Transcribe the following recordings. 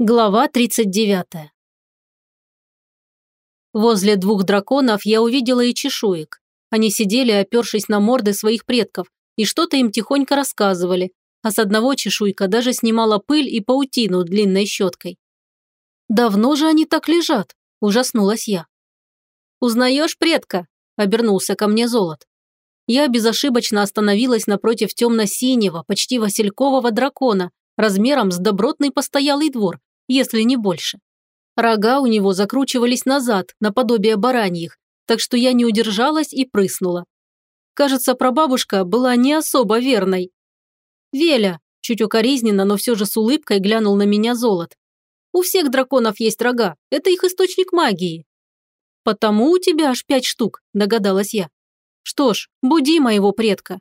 Глава 39. Возле двух драконов я увидела и чешуек. Они сидели, опершись на морды своих предков, и что-то им тихонько рассказывали, а с одного чешуйка даже снимала пыль и паутину длинной щеткой. «Давно же они так лежат?» – ужаснулась я. «Узнаешь предка?» – обернулся ко мне золот. Я безошибочно остановилась напротив темно-синего, почти василькового дракона, размером с добротный постоялый двор, если не больше. Рога у него закручивались назад, наподобие бараньих, так что я не удержалась и прыснула. Кажется, прабабушка была не особо верной. «Веля», чуть укоризненно, но все же с улыбкой глянул на меня золот. «У всех драконов есть рога, это их источник магии». «Потому у тебя аж пять штук», догадалась я. «Что ж, буди моего предка».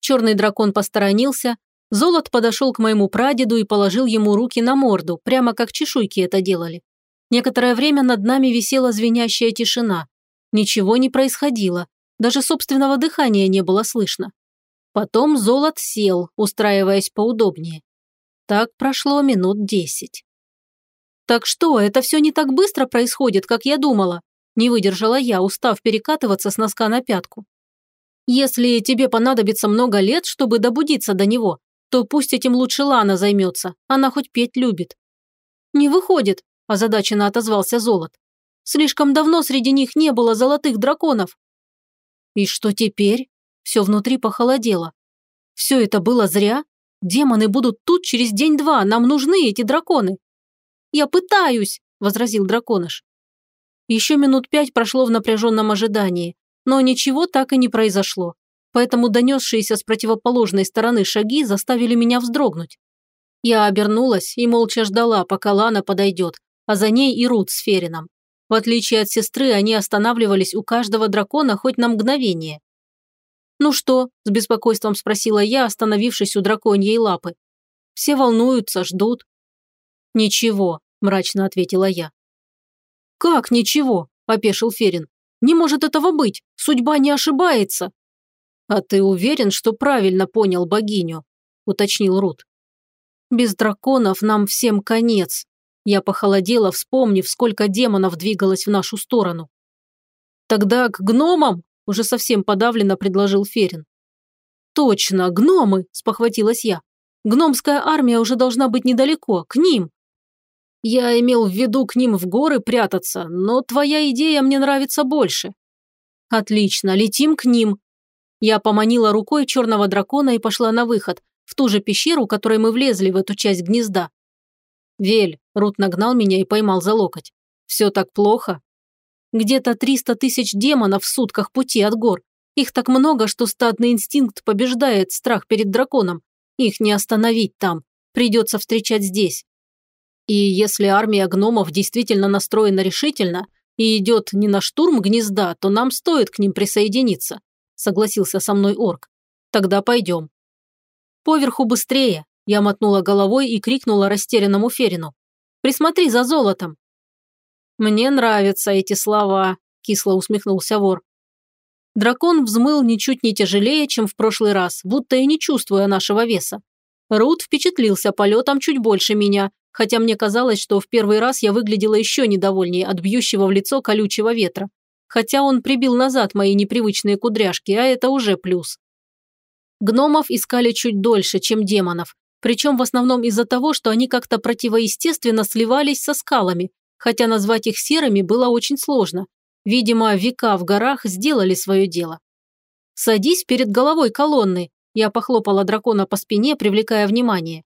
Черный дракон посторонился, Золот подошел к моему прадеду и положил ему руки на морду, прямо как чешуйки это делали. Некоторое время над нами висела звенящая тишина. Ничего не происходило, даже собственного дыхания не было слышно. Потом Золот сел, устраиваясь поудобнее. Так прошло минут десять. «Так что, это все не так быстро происходит, как я думала?» Не выдержала я, устав перекатываться с носка на пятку. «Если тебе понадобится много лет, чтобы добудиться до него, то пусть этим лучше Лана займется, она хоть петь любит». «Не выходит», – озадаченно отозвался Золот. «Слишком давно среди них не было золотых драконов». «И что теперь?» Все внутри похолодело. «Все это было зря? Демоны будут тут через день-два, нам нужны эти драконы». «Я пытаюсь», – возразил драконыш. Еще минут пять прошло в напряженном ожидании, но ничего так и не произошло поэтому донесшиеся с противоположной стороны шаги заставили меня вздрогнуть. Я обернулась и молча ждала, пока Лана подойдет, а за ней и Рут с Ферином. В отличие от сестры, они останавливались у каждого дракона хоть на мгновение. «Ну что?» – с беспокойством спросила я, остановившись у драконьей лапы. «Все волнуются, ждут». «Ничего», – мрачно ответила я. «Как ничего?» – опешил Ферин. «Не может этого быть! Судьба не ошибается!» «А ты уверен, что правильно понял богиню?» – уточнил Рут. «Без драконов нам всем конец». Я похолодела, вспомнив, сколько демонов двигалось в нашу сторону. «Тогда к гномам?» – уже совсем подавленно предложил Ферин. «Точно, гномы!» – спохватилась я. «Гномская армия уже должна быть недалеко, к ним!» «Я имел в виду к ним в горы прятаться, но твоя идея мне нравится больше». «Отлично, летим к ним», я поманила рукой черного дракона и пошла на выход, в ту же пещеру, которой мы влезли в эту часть гнезда. «Вель», – Рут нагнал меня и поймал за локоть. «Все так плохо?» «Где-то триста тысяч демонов в сутках пути от гор. Их так много, что стадный инстинкт побеждает страх перед драконом. Их не остановить там. Придется встречать здесь. И если армия гномов действительно настроена решительно и идет не на штурм гнезда, то нам стоит к ним присоединиться согласился со мной орк. Тогда пойдем. Поверху быстрее, я мотнула головой и крикнула растерянному Ферину. Присмотри за золотом. Мне нравятся эти слова, кисло усмехнулся вор. Дракон взмыл ничуть не тяжелее, чем в прошлый раз, будто и не чувствуя нашего веса. Рут впечатлился полетом чуть больше меня, хотя мне казалось, что в первый раз я выглядела еще недовольнее от бьющего в лицо колючего ветра хотя он прибил назад мои непривычные кудряшки, а это уже плюс. Гномов искали чуть дольше, чем демонов, причем в основном из-за того, что они как-то противоестественно сливались со скалами, хотя назвать их серыми было очень сложно. Видимо, века в горах сделали свое дело. «Садись перед головой колонны», я похлопала дракона по спине, привлекая внимание.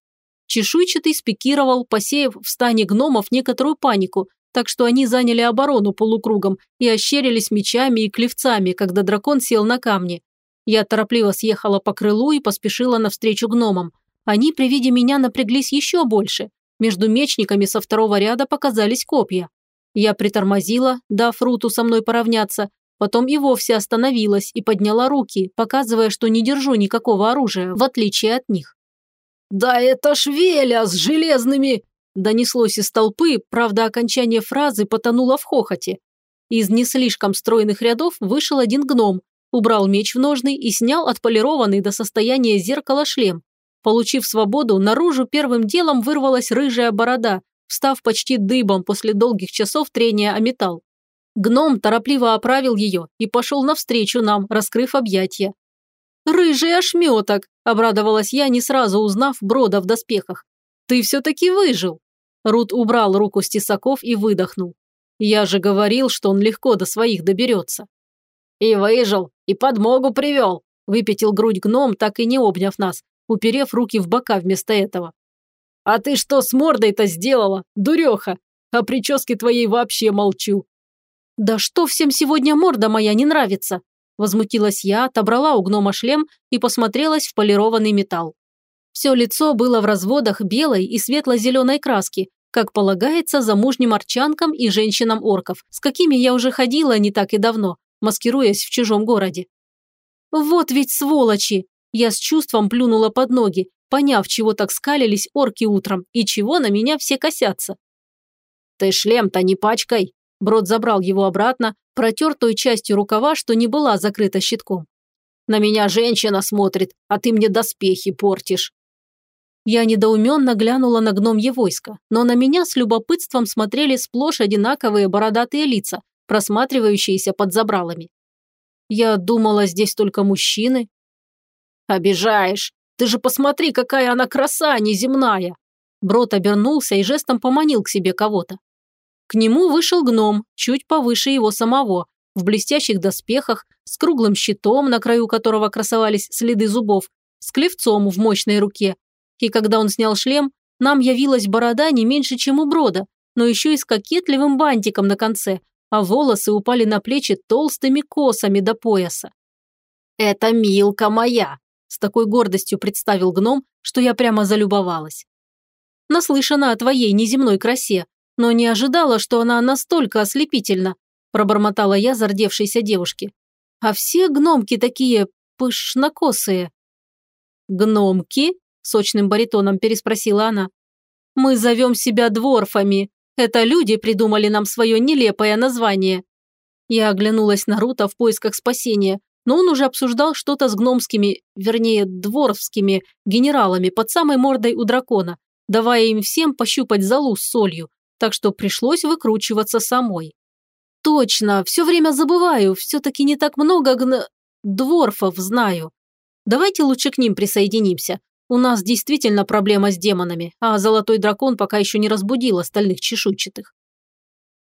Чешуйчатый спикировал, посеяв в стане гномов некоторую панику, так что они заняли оборону полукругом и ощерились мечами и клевцами, когда дракон сел на камни. Я торопливо съехала по крылу и поспешила навстречу гномам. Они при виде меня напряглись еще больше. Между мечниками со второго ряда показались копья. Я притормозила, дав Руту со мной поравняться, потом и вовсе остановилась и подняла руки, показывая, что не держу никакого оружия, в отличие от них. «Да это ж Веля с железными Донеслось из толпы, правда, окончание фразы потонуло в хохоте. Из не слишком стройных рядов вышел один гном, убрал меч в ножны и снял отполированный до состояния зеркала шлем. Получив свободу, наружу первым делом вырвалась рыжая борода, встав почти дыбом после долгих часов трения о металл. Гном торопливо оправил ее и пошел навстречу нам, раскрыв объятия. «Рыжий ошметок!» – обрадовалась я, не сразу узнав Брода в доспехах. «Ты все-таки выжил!» Рут убрал руку с тесаков и выдохнул. «Я же говорил, что он легко до своих доберется». «И выжил, и подмогу привел!» – выпятил грудь гном, так и не обняв нас, уперев руки в бока вместо этого. «А ты что с мордой-то сделала, дуреха? О прическе твоей вообще молчу». «Да что всем сегодня морда моя не нравится?» Возмутилась я, отобрала у гнома шлем и посмотрелась в полированный металл. Все лицо было в разводах белой и светло-зеленой краски, как полагается замужним арчанкам и женщинам-орков, с какими я уже ходила не так и давно, маскируясь в чужом городе. «Вот ведь сволочи!» Я с чувством плюнула под ноги, поняв, чего так скалились орки утром и чего на меня все косятся. «Ты шлем-то не пачкай!» Брод забрал его обратно, протер той частью рукава, что не была закрыта щитком. «На меня женщина смотрит, а ты мне доспехи портишь». Я недоуменно глянула на гномье войско, но на меня с любопытством смотрели сплошь одинаковые бородатые лица, просматривающиеся под забралами. Я думала, здесь только мужчины. «Обижаешь! Ты же посмотри, какая она краса неземная!» Брод обернулся и жестом поманил к себе кого-то. К нему вышел гном, чуть повыше его самого, в блестящих доспехах, с круглым щитом, на краю которого красовались следы зубов, с клевцом в мощной руке. И когда он снял шлем, нам явилась борода не меньше, чем у брода, но еще и с кокетливым бантиком на конце, а волосы упали на плечи толстыми косами до пояса. «Это Милка моя!» – с такой гордостью представил гном, что я прямо залюбовалась. «Наслышана о твоей неземной красе, но не ожидала, что она настолько ослепительна», – пробормотала я зардевшейся девушке. «А все гномки такие пышнокосые». «Гномки?» – сочным баритоном переспросила она. «Мы зовем себя дворфами. Это люди придумали нам свое нелепое название». Я оглянулась на Рута в поисках спасения, но он уже обсуждал что-то с гномскими, вернее, дворфскими генералами под самой мордой у дракона, давая им всем пощупать залу с солью, так что пришлось выкручиваться самой. Точно, все время забываю, все-таки не так много гн... дворфов знаю. Давайте лучше к ним присоединимся. У нас действительно проблема с демонами, а золотой дракон пока еще не разбудил остальных чешуйчатых.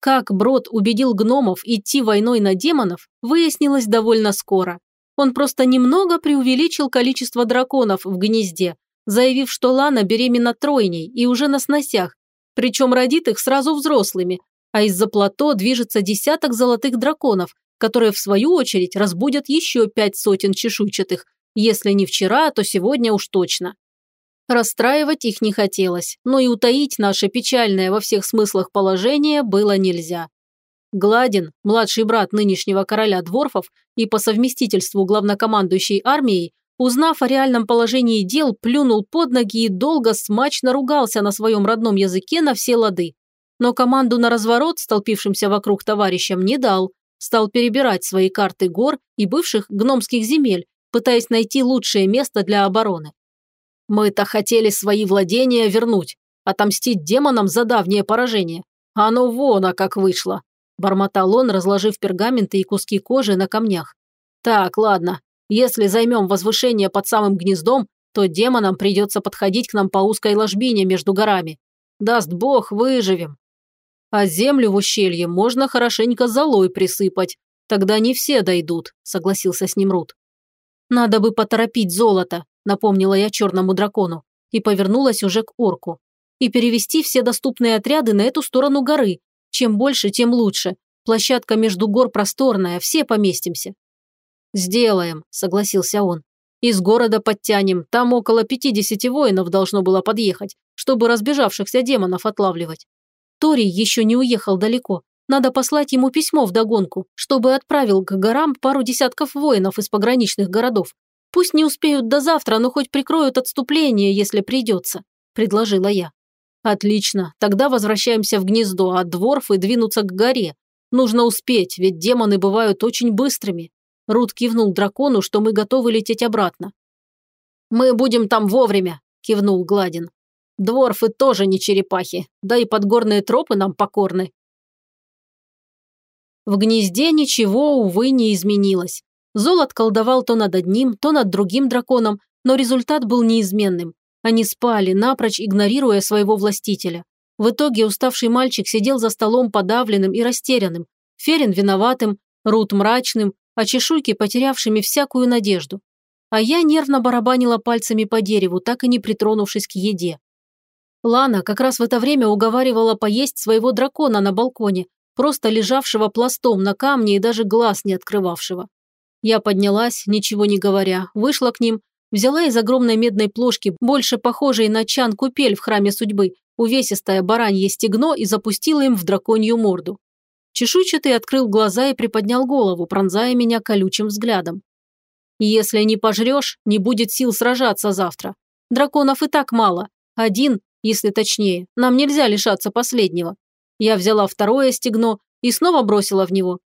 Как Брод убедил гномов идти войной на демонов, выяснилось довольно скоро. Он просто немного преувеличил количество драконов в гнезде, заявив, что Лана беременна тройней и уже на сносях, причем родит их сразу взрослыми, а из-за плато движется десяток золотых драконов, которые в свою очередь разбудят еще пять сотен чешуйчатых, если не вчера, то сегодня уж точно. Расстраивать их не хотелось, но и утаить наше печальное во всех смыслах положение было нельзя. Гладин, младший брат нынешнего короля Дворфов и по совместительству главнокомандующий армией, Узнав о реальном положении дел, плюнул под ноги и долго смачно ругался на своем родном языке на все лады. Но команду на разворот, столпившимся вокруг товарищам, не дал. Стал перебирать свои карты гор и бывших гномских земель, пытаясь найти лучшее место для обороны. «Мы-то хотели свои владения вернуть, отомстить демонам за давнее поражение. А оно вон, как вышло!» – бормотал он, разложив пергаменты и куски кожи на камнях. «Так, ладно, если займем возвышение под самым гнездом, то демонам придется подходить к нам по узкой ложбине между горами. Даст бог, выживем. А землю в ущелье можно хорошенько золой присыпать. Тогда не все дойдут», – согласился с ним Рут. «Надо бы поторопить золото», – напомнила я черному дракону, и повернулась уже к орку. «И перевести все доступные отряды на эту сторону горы. Чем больше, тем лучше. Площадка между гор просторная, все поместимся. «Сделаем», – согласился он. «Из города подтянем, там около 50 воинов должно было подъехать, чтобы разбежавшихся демонов отлавливать. Торий еще не уехал далеко. Надо послать ему письмо вдогонку, чтобы отправил к горам пару десятков воинов из пограничных городов. Пусть не успеют до завтра, но хоть прикроют отступление, если придется», – предложила я. «Отлично, тогда возвращаемся в гнездо, а дворфы двинутся к горе. Нужно успеть, ведь демоны бывают очень быстрыми. Рут кивнул дракону, что мы готовы лететь обратно. «Мы будем там вовремя», – кивнул Гладин. Дворфы тоже не черепахи, да и подгорные тропы нам покорны. В гнезде ничего, увы, не изменилось. Золот колдовал то над одним, то над другим драконом, но результат был неизменным. Они спали, напрочь игнорируя своего властителя. В итоге уставший мальчик сидел за столом подавленным и растерянным, Ферин виноватым, Рут мрачным, а чешуйки потерявшими всякую надежду. А я нервно барабанила пальцами по дереву, так и не притронувшись к еде. Лана как раз в это время уговаривала поесть своего дракона на балконе, просто лежавшего пластом на камне и даже глаз не открывавшего. Я поднялась, ничего не говоря, вышла к ним, взяла из огромной медной плошки, больше похожей на чан-купель в храме судьбы, увесистое баранье стегно и запустила им в драконью морду. Чешуйчатый открыл глаза и приподнял голову, пронзая меня колючим взглядом. «Если не пожрешь, не будет сил сражаться завтра. Драконов и так мало. Один, если точнее, нам нельзя лишаться последнего. Я взяла второе стегно и снова бросила в него.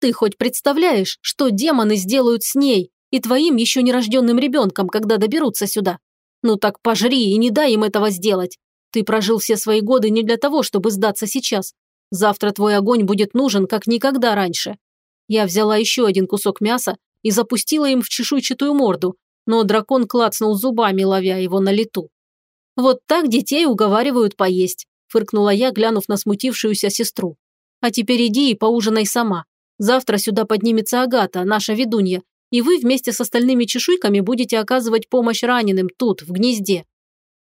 Ты хоть представляешь, что демоны сделают с ней и твоим еще нерожденным ребенком, когда доберутся сюда? Ну так пожри и не дай им этого сделать. Ты прожил все свои годы не для того, чтобы сдаться сейчас. Завтра твой огонь будет нужен, как никогда раньше. Я взяла еще один кусок мяса и запустила им в чешуйчатую морду, но дракон клацнул зубами, ловя его на лету. Вот так детей уговаривают поесть фыркнула я, глянув на смутившуюся сестру. «А теперь иди и поужинай сама. Завтра сюда поднимется Агата, наша ведунья, и вы вместе с остальными чешуйками будете оказывать помощь раненым тут, в гнезде.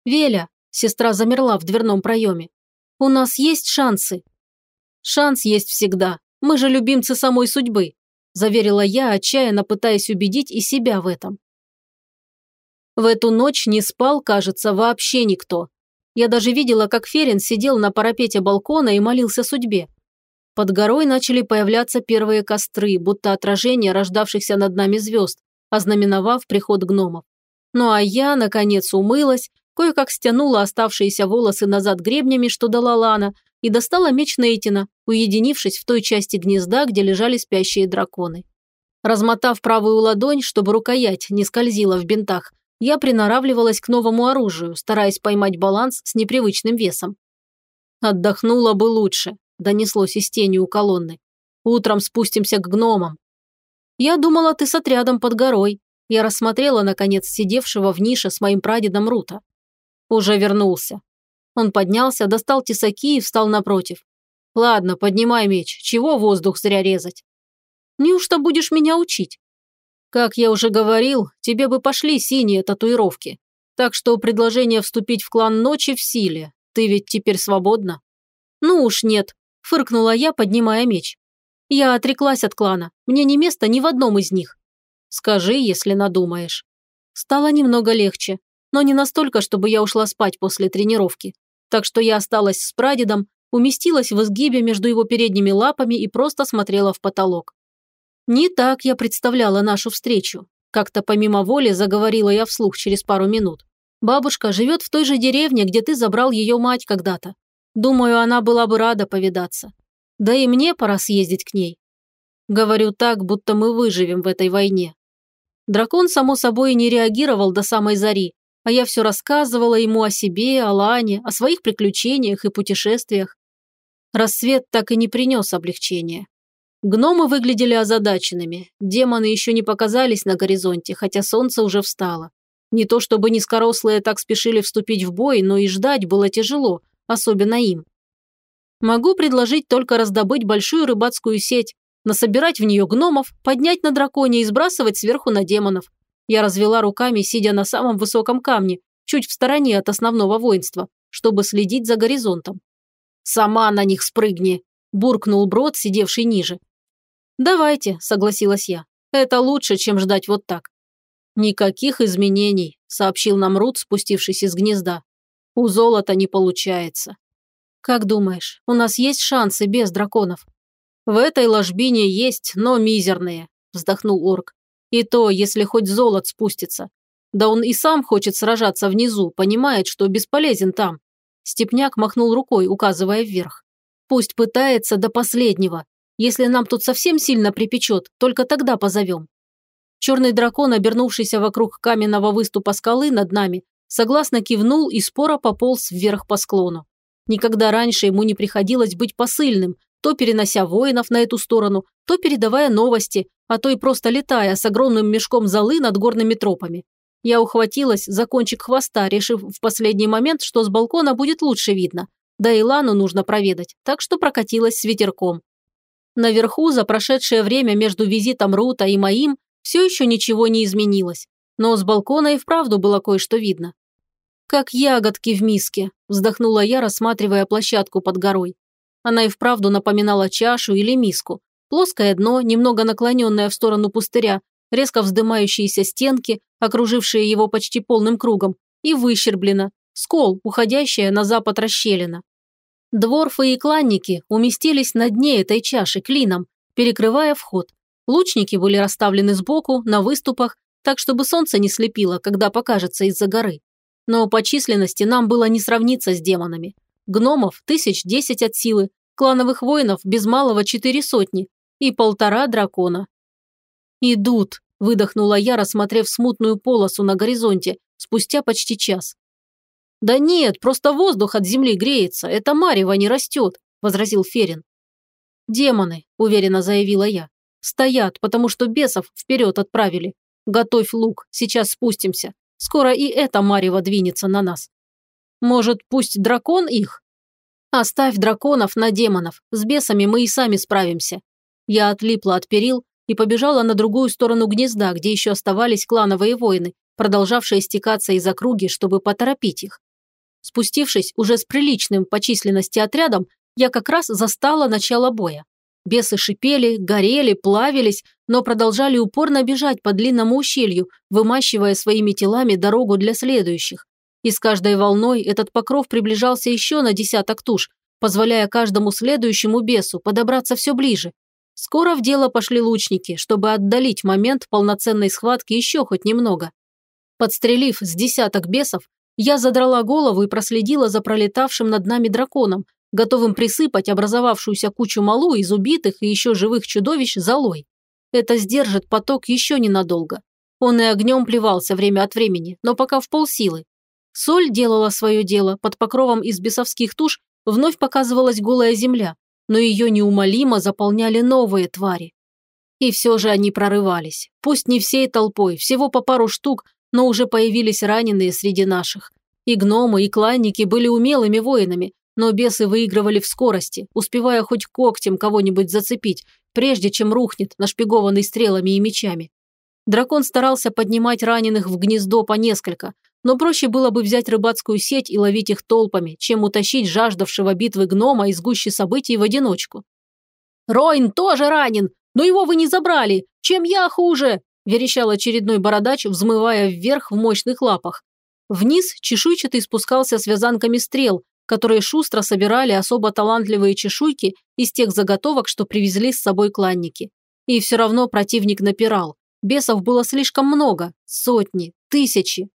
Веля, сестра замерла в дверном проеме. У нас есть шансы. Шанс есть всегда. Мы же любимцы самой судьбы, заверила я, отчаянно пытаясь убедить и себя в этом. В эту ночь не спал, кажется, вообще никто. Я даже видела, как Ферин сидел на парапете балкона и молился судьбе. Под горой начали появляться первые костры, будто отражение рождавшихся над нами звезд, ознаменовав приход гномов. Ну а я, наконец, умылась, кое-как стянула оставшиеся волосы назад гребнями, что дала Лана, и достала меч Нейтина, уединившись в той части гнезда, где лежали спящие драконы. Размотав правую ладонь, чтобы рукоять не скользила в бинтах, я приноравливалась к новому оружию, стараясь поймать баланс с непривычным весом. «Отдохнула бы лучше», – донеслось из тени у колонны. «Утром спустимся к гномам». «Я думала, ты с отрядом под горой». Я рассмотрела, наконец, сидевшего в нише с моим прадедом Рута. Уже вернулся. Он поднялся, достал тесаки и встал напротив. «Ладно, поднимай меч. Чего воздух зря резать?» «Неужто будешь меня учить?» Как я уже говорил, тебе бы пошли синие татуировки. Так что предложение вступить в клан ночи в силе. Ты ведь теперь свободна. Ну уж нет, фыркнула я, поднимая меч. Я отреклась от клана. Мне не место ни в одном из них. Скажи, если надумаешь. Стало немного легче, но не настолько, чтобы я ушла спать после тренировки. Так что я осталась с прадедом, уместилась в изгибе между его передними лапами и просто смотрела в потолок. Не так я представляла нашу встречу. Как-то помимо воли заговорила я вслух через пару минут. Бабушка живет в той же деревне, где ты забрал ее мать когда-то. Думаю, она была бы рада повидаться. Да и мне пора съездить к ней. Говорю так, будто мы выживем в этой войне. Дракон, само собой, не реагировал до самой зари, а я все рассказывала ему о себе, о Лане, о своих приключениях и путешествиях. Рассвет так и не принес облегчения. Гномы выглядели озадаченными, демоны еще не показались на горизонте, хотя солнце уже встало. Не то чтобы низкорослые так спешили вступить в бой, но и ждать было тяжело, особенно им. Могу предложить только раздобыть большую рыбацкую сеть, насобирать в нее гномов, поднять на драконе и сбрасывать сверху на демонов. Я развела руками, сидя на самом высоком камне, чуть в стороне от основного воинства, чтобы следить за горизонтом. «Сама на них спрыгни!» – буркнул Брод, сидевший ниже. «Давайте», – согласилась я. «Это лучше, чем ждать вот так». «Никаких изменений», – сообщил нам Рут, спустившись из гнезда. «У золота не получается». «Как думаешь, у нас есть шансы без драконов?» «В этой ложбине есть, но мизерные», – вздохнул орк. «И то, если хоть золот спустится. Да он и сам хочет сражаться внизу, понимает, что бесполезен там». Степняк махнул рукой, указывая вверх. «Пусть пытается до последнего. Если нам тут совсем сильно припечет, только тогда позовем. Черный дракон, обернувшийся вокруг каменного выступа скалы над нами, согласно кивнул и споро пополз вверх по склону. Никогда раньше ему не приходилось быть посыльным, то перенося воинов на эту сторону, то передавая новости, а то и просто летая с огромным мешком золы над горными тропами. Я ухватилась за кончик хвоста, решив в последний момент, что с балкона будет лучше видно. Да и Лану нужно проведать, так что прокатилась с ветерком. Наверху за прошедшее время между визитом Рута и моим все еще ничего не изменилось, но с балкона и вправду было кое-что видно. «Как ягодки в миске», – вздохнула я, рассматривая площадку под горой. Она и вправду напоминала чашу или миску. Плоское дно, немного наклоненное в сторону пустыря, резко вздымающиеся стенки, окружившие его почти полным кругом, и выщерблено, скол, уходящая на запад расщелина. Дворфы и кланники уместились на дне этой чаши клином, перекрывая вход. Лучники были расставлены сбоку, на выступах, так чтобы солнце не слепило, когда покажется из-за горы. Но по численности нам было не сравниться с демонами. Гномов тысяч десять от силы, клановых воинов без малого четыре сотни и полтора дракона. «Идут», – выдохнула я, рассмотрев смутную полосу на горизонте, спустя почти час. «Да нет, просто воздух от земли греется, это марево не растет», – возразил Ферин. «Демоны», – уверенно заявила я. «Стоят, потому что бесов вперед отправили. Готовь лук, сейчас спустимся. Скоро и это марево двинется на нас. Может, пусть дракон их? Оставь драконов на демонов, с бесами мы и сами справимся». Я отлипла от перил и побежала на другую сторону гнезда, где еще оставались клановые воины, продолжавшие стекаться из округи, чтобы поторопить их. Спустившись уже с приличным по численности отрядом, я как раз застала начало боя. Бесы шипели, горели, плавились, но продолжали упорно бежать по длинному ущелью, вымащивая своими телами дорогу для следующих. И с каждой волной этот покров приближался еще на десяток туш, позволяя каждому следующему бесу подобраться все ближе. Скоро в дело пошли лучники, чтобы отдалить момент полноценной схватки еще хоть немного. Подстрелив с десяток бесов, я задрала голову и проследила за пролетавшим над нами драконом, готовым присыпать образовавшуюся кучу малу из убитых и еще живых чудовищ золой. Это сдержит поток еще ненадолго. Он и огнем плевался время от времени, но пока в полсилы. Соль делала свое дело, под покровом из бесовских туш вновь показывалась голая земля, но ее неумолимо заполняли новые твари. И все же они прорывались. Пусть не всей толпой, всего по пару штук, но уже появились раненые среди наших. И гномы, и кланники были умелыми воинами, но бесы выигрывали в скорости, успевая хоть когтем кого-нибудь зацепить, прежде чем рухнет, нашпигованный стрелами и мечами. Дракон старался поднимать раненых в гнездо по несколько, но проще было бы взять рыбацкую сеть и ловить их толпами, чем утащить жаждавшего битвы гнома из гущи событий в одиночку. «Ройн тоже ранен, но его вы не забрали! Чем я хуже?» – верещал очередной бородач, взмывая вверх в мощных лапах. Вниз чешуйчатый спускался с вязанками стрел, которые шустро собирали особо талантливые чешуйки из тех заготовок, что привезли с собой кланники. И все равно противник напирал. Бесов было слишком много, сотни, тысячи.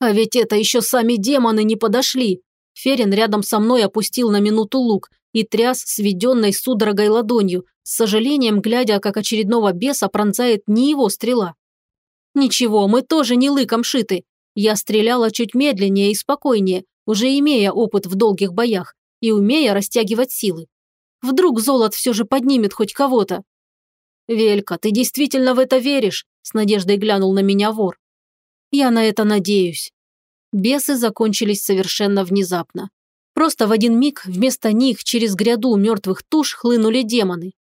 А ведь это еще сами демоны не подошли. Ферин рядом со мной опустил на минуту лук и тряс сведенной судорогой ладонью, с сожалением глядя, как очередного беса пронзает не его стрела. «Ничего, мы тоже не лыком шиты. Я стреляла чуть медленнее и спокойнее, уже имея опыт в долгих боях и умея растягивать силы. Вдруг золот все же поднимет хоть кого-то?» «Велька, ты действительно в это веришь?» – с надеждой глянул на меня вор. «Я на это надеюсь». Бесы закончились совершенно внезапно. Просто в один миг вместо них через гряду мертвых туш хлынули демоны.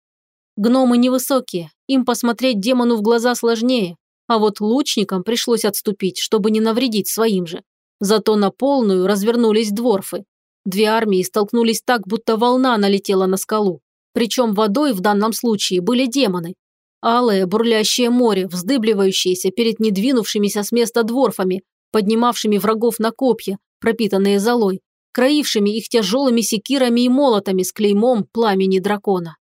Гномы невысокие, им посмотреть демону в глаза сложнее, а вот лучникам пришлось отступить, чтобы не навредить своим же. Зато на полную развернулись дворфы. Две армии столкнулись так, будто волна налетела на скалу. Причем водой в данном случае были демоны. Алое бурлящее море, вздыбливающееся перед недвинувшимися с места дворфами, поднимавшими врагов на копья, пропитанные золой, краившими их тяжелыми секирами и молотами с клеймом пламени дракона.